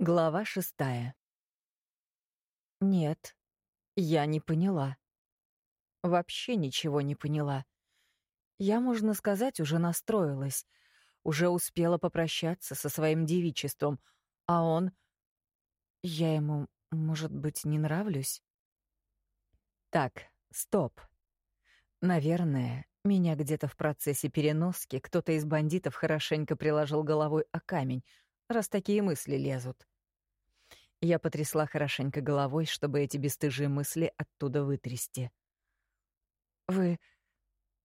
Глава шестая. Нет, я не поняла. Вообще ничего не поняла. Я, можно сказать, уже настроилась, уже успела попрощаться со своим девичеством, а он... Я ему, может быть, не нравлюсь? Так, стоп. Наверное, меня где-то в процессе переноски кто-то из бандитов хорошенько приложил головой о камень, раз такие мысли лезут. Я потрясла хорошенько головой, чтобы эти бесстыжие мысли оттуда вытрясти. «Вы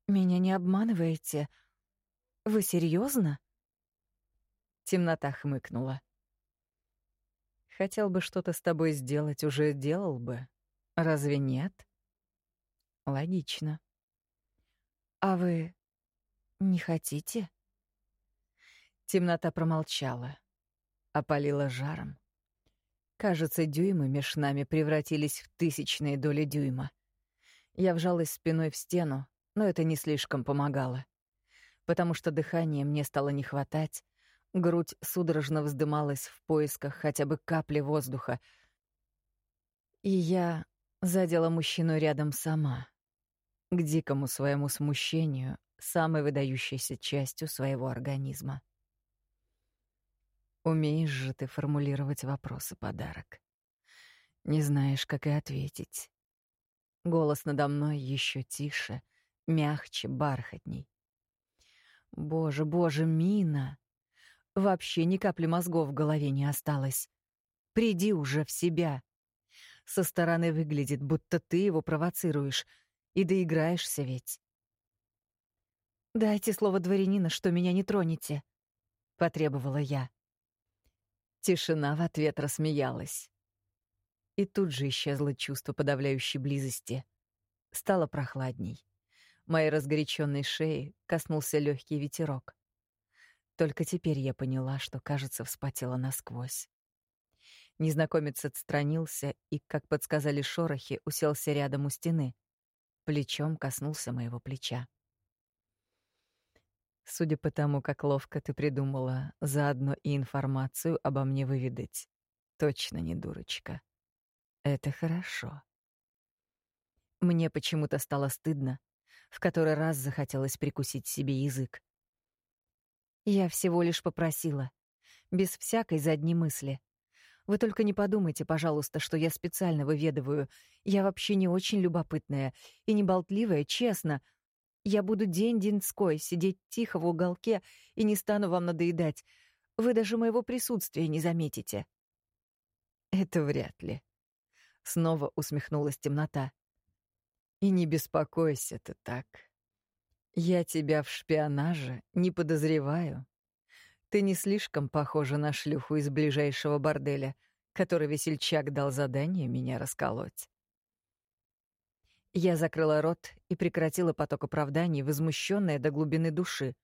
меня не обманываете? Вы серьезно? Темнота хмыкнула. «Хотел бы что-то с тобой сделать, уже делал бы. Разве нет?» «Логично». «А вы не хотите?» Темнота промолчала, опалила жаром. Кажется, дюймы меж нами превратились в тысячные доли дюйма. Я вжалась спиной в стену, но это не слишком помогало. Потому что дыхания мне стало не хватать, грудь судорожно вздымалась в поисках хотя бы капли воздуха. И я задела мужчину рядом сама, к дикому своему смущению, самой выдающейся частью своего организма. Умеешь же ты формулировать вопросы, подарок. Не знаешь, как и ответить. Голос надо мной еще тише, мягче, бархатней. Боже, боже, Мина! Вообще ни капли мозгов в голове не осталось. Приди уже в себя. Со стороны выглядит, будто ты его провоцируешь, и доиграешься ведь. «Дайте слово дворянина, что меня не тронете», — потребовала я. Тишина в ответ рассмеялась. И тут же исчезло чувство подавляющей близости. Стало прохладней. Моей разгоряченной шеи коснулся легкий ветерок. Только теперь я поняла, что, кажется, вспотела насквозь. Незнакомец отстранился и, как подсказали шорохи, уселся рядом у стены. Плечом коснулся моего плеча. Судя по тому, как ловко ты придумала заодно и информацию обо мне выведать, точно не дурочка. Это хорошо. Мне почему-то стало стыдно, в который раз захотелось прикусить себе язык. Я всего лишь попросила, без всякой задней мысли. Вы только не подумайте, пожалуйста, что я специально выведываю. Я вообще не очень любопытная и не болтливая, честно — я буду день-деньской сидеть тихо в уголке и не стану вам надоедать. Вы даже моего присутствия не заметите». «Это вряд ли», — снова усмехнулась темнота. «И не беспокойся ты так. Я тебя в шпионаже не подозреваю. Ты не слишком похожа на шлюху из ближайшего борделя, который весельчак дал задание меня расколоть. Я закрыла рот и прекратила поток оправданий, возмущенная до глубины души.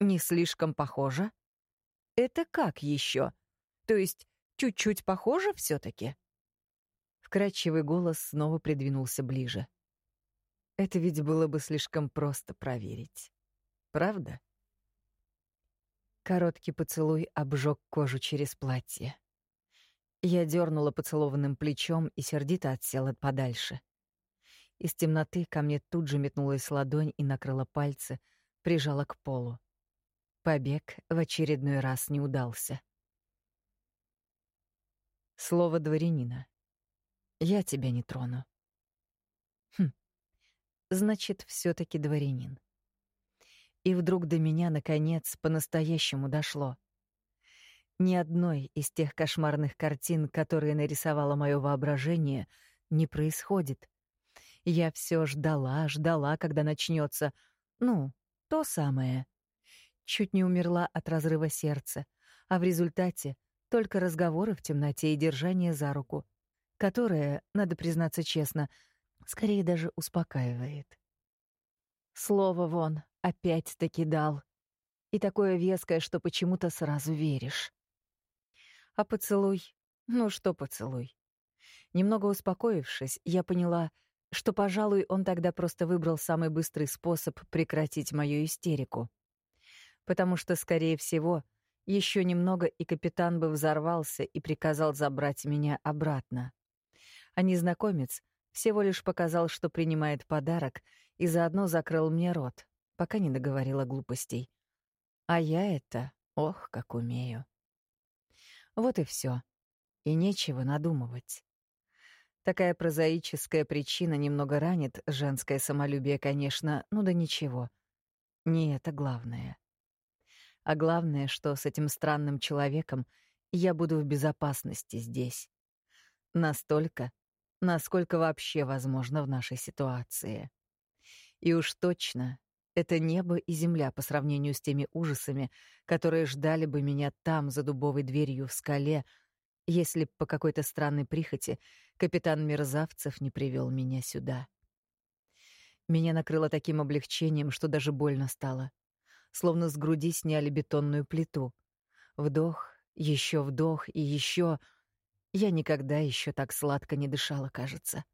Не слишком похоже? Это как еще? То есть чуть-чуть похоже все таки Вкрадчивый голос снова придвинулся ближе. Это ведь было бы слишком просто проверить. Правда? Короткий поцелуй обжег кожу через платье. Я дернула поцелованным плечом и сердито отсела подальше. Из темноты ко мне тут же метнулась ладонь и накрыла пальцы, прижала к полу. Побег в очередной раз не удался. Слово дворянина. Я тебя не трону. Хм. Значит, все таки дворянин. И вдруг до меня наконец по-настоящему дошло. Ни одной из тех кошмарных картин, которые нарисовало мое воображение, не происходит. Я все ждала, ждала, когда начнется. Ну, то самое. Чуть не умерла от разрыва сердца, а в результате только разговоры в темноте и держание за руку, которое, надо признаться честно, скорее даже успокаивает. Слово вон опять-таки дал. И такое веское, что почему-то сразу веришь. А поцелуй? Ну что поцелуй? Немного успокоившись, я поняла — что, пожалуй, он тогда просто выбрал самый быстрый способ прекратить мою истерику. Потому что, скорее всего, Еще немного, и капитан бы взорвался и приказал забрать меня обратно. А незнакомец всего лишь показал, что принимает подарок, и заодно закрыл мне рот, пока не договорила глупостей. А я это, ох, как умею. Вот и все. И нечего надумывать. Такая прозаическая причина немного ранит женское самолюбие, конечно, ну да ничего. Не это главное. А главное, что с этим странным человеком я буду в безопасности здесь. Настолько, насколько вообще возможно в нашей ситуации. И уж точно это небо и земля по сравнению с теми ужасами, которые ждали бы меня там, за дубовой дверью в скале, если б по какой-то странной прихоти капитан Мерзавцев не привел меня сюда. Меня накрыло таким облегчением, что даже больно стало словно с груди сняли бетонную плиту. Вдох, еще вдох и еще. Я никогда еще так сладко не дышала, кажется.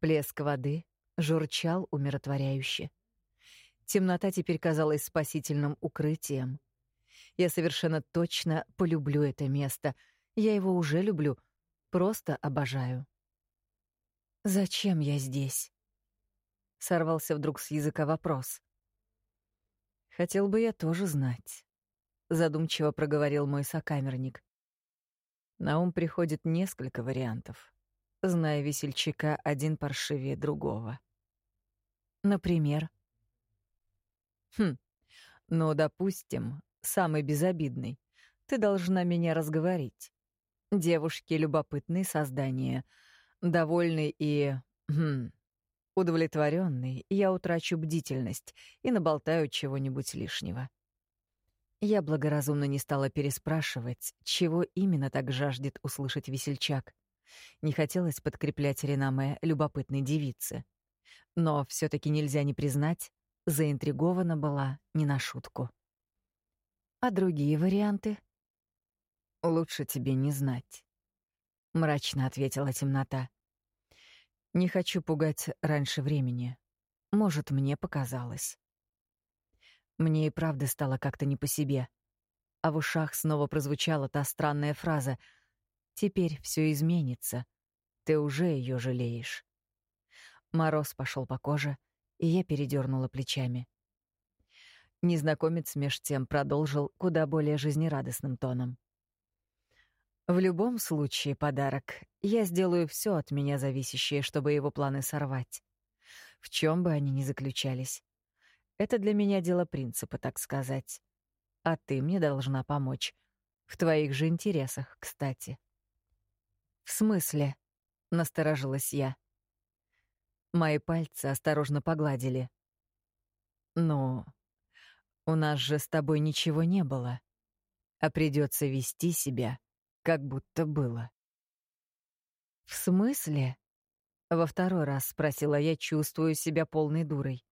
Плеск воды журчал умиротворяюще. Темнота теперь казалась спасительным укрытием. Я совершенно точно полюблю это место. Я его уже люблю, просто обожаю. «Зачем я здесь?» Сорвался вдруг с языка вопрос. Хотел бы я тоже знать, задумчиво проговорил мой сокамерник. На ум приходит несколько вариантов. Зная весельчака, один паршивее другого. Например? Хм. Ну, допустим, самый безобидный. Ты должна меня разговорить. Девушки любопытные создания, довольны и хм, Удовлетворенный, я утрачу бдительность и наболтаю чего-нибудь лишнего. Я благоразумно не стала переспрашивать, чего именно так жаждет услышать весельчак. Не хотелось подкреплять реноме любопытной девицы. Но все таки нельзя не признать, заинтригована была не на шутку. А другие варианты? Лучше тебе не знать, мрачно ответила темнота. Не хочу пугать раньше времени. Может, мне показалось. Мне и правда стало как-то не по себе. А в ушах снова прозвучала та странная фраза «Теперь все изменится. Ты уже ее жалеешь». Мороз пошел по коже, и я передернула плечами. Незнакомец меж тем продолжил куда более жизнерадостным тоном. В любом случае подарок. Я сделаю все от меня зависящее, чтобы его планы сорвать. В чем бы они ни заключались. Это для меня дело принципа, так сказать. А ты мне должна помочь. В твоих же интересах, кстати. В смысле? Насторожилась я. Мои пальцы осторожно погладили. Ну, у нас же с тобой ничего не было. А придется вести себя как будто было. «В смысле?» — во второй раз спросила я, чувствую себя полной дурой.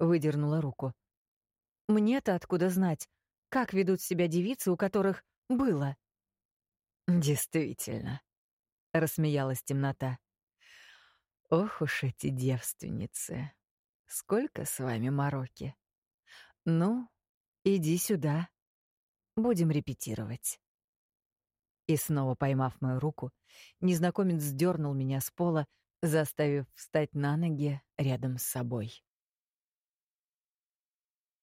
Выдернула руку. «Мне-то откуда знать, как ведут себя девицы, у которых было?» «Действительно», — рассмеялась темнота. «Ох уж эти девственницы! Сколько с вами мороки! Ну, иди сюда, будем репетировать». И снова поймав мою руку, незнакомец сдернул меня с пола, заставив встать на ноги рядом с собой.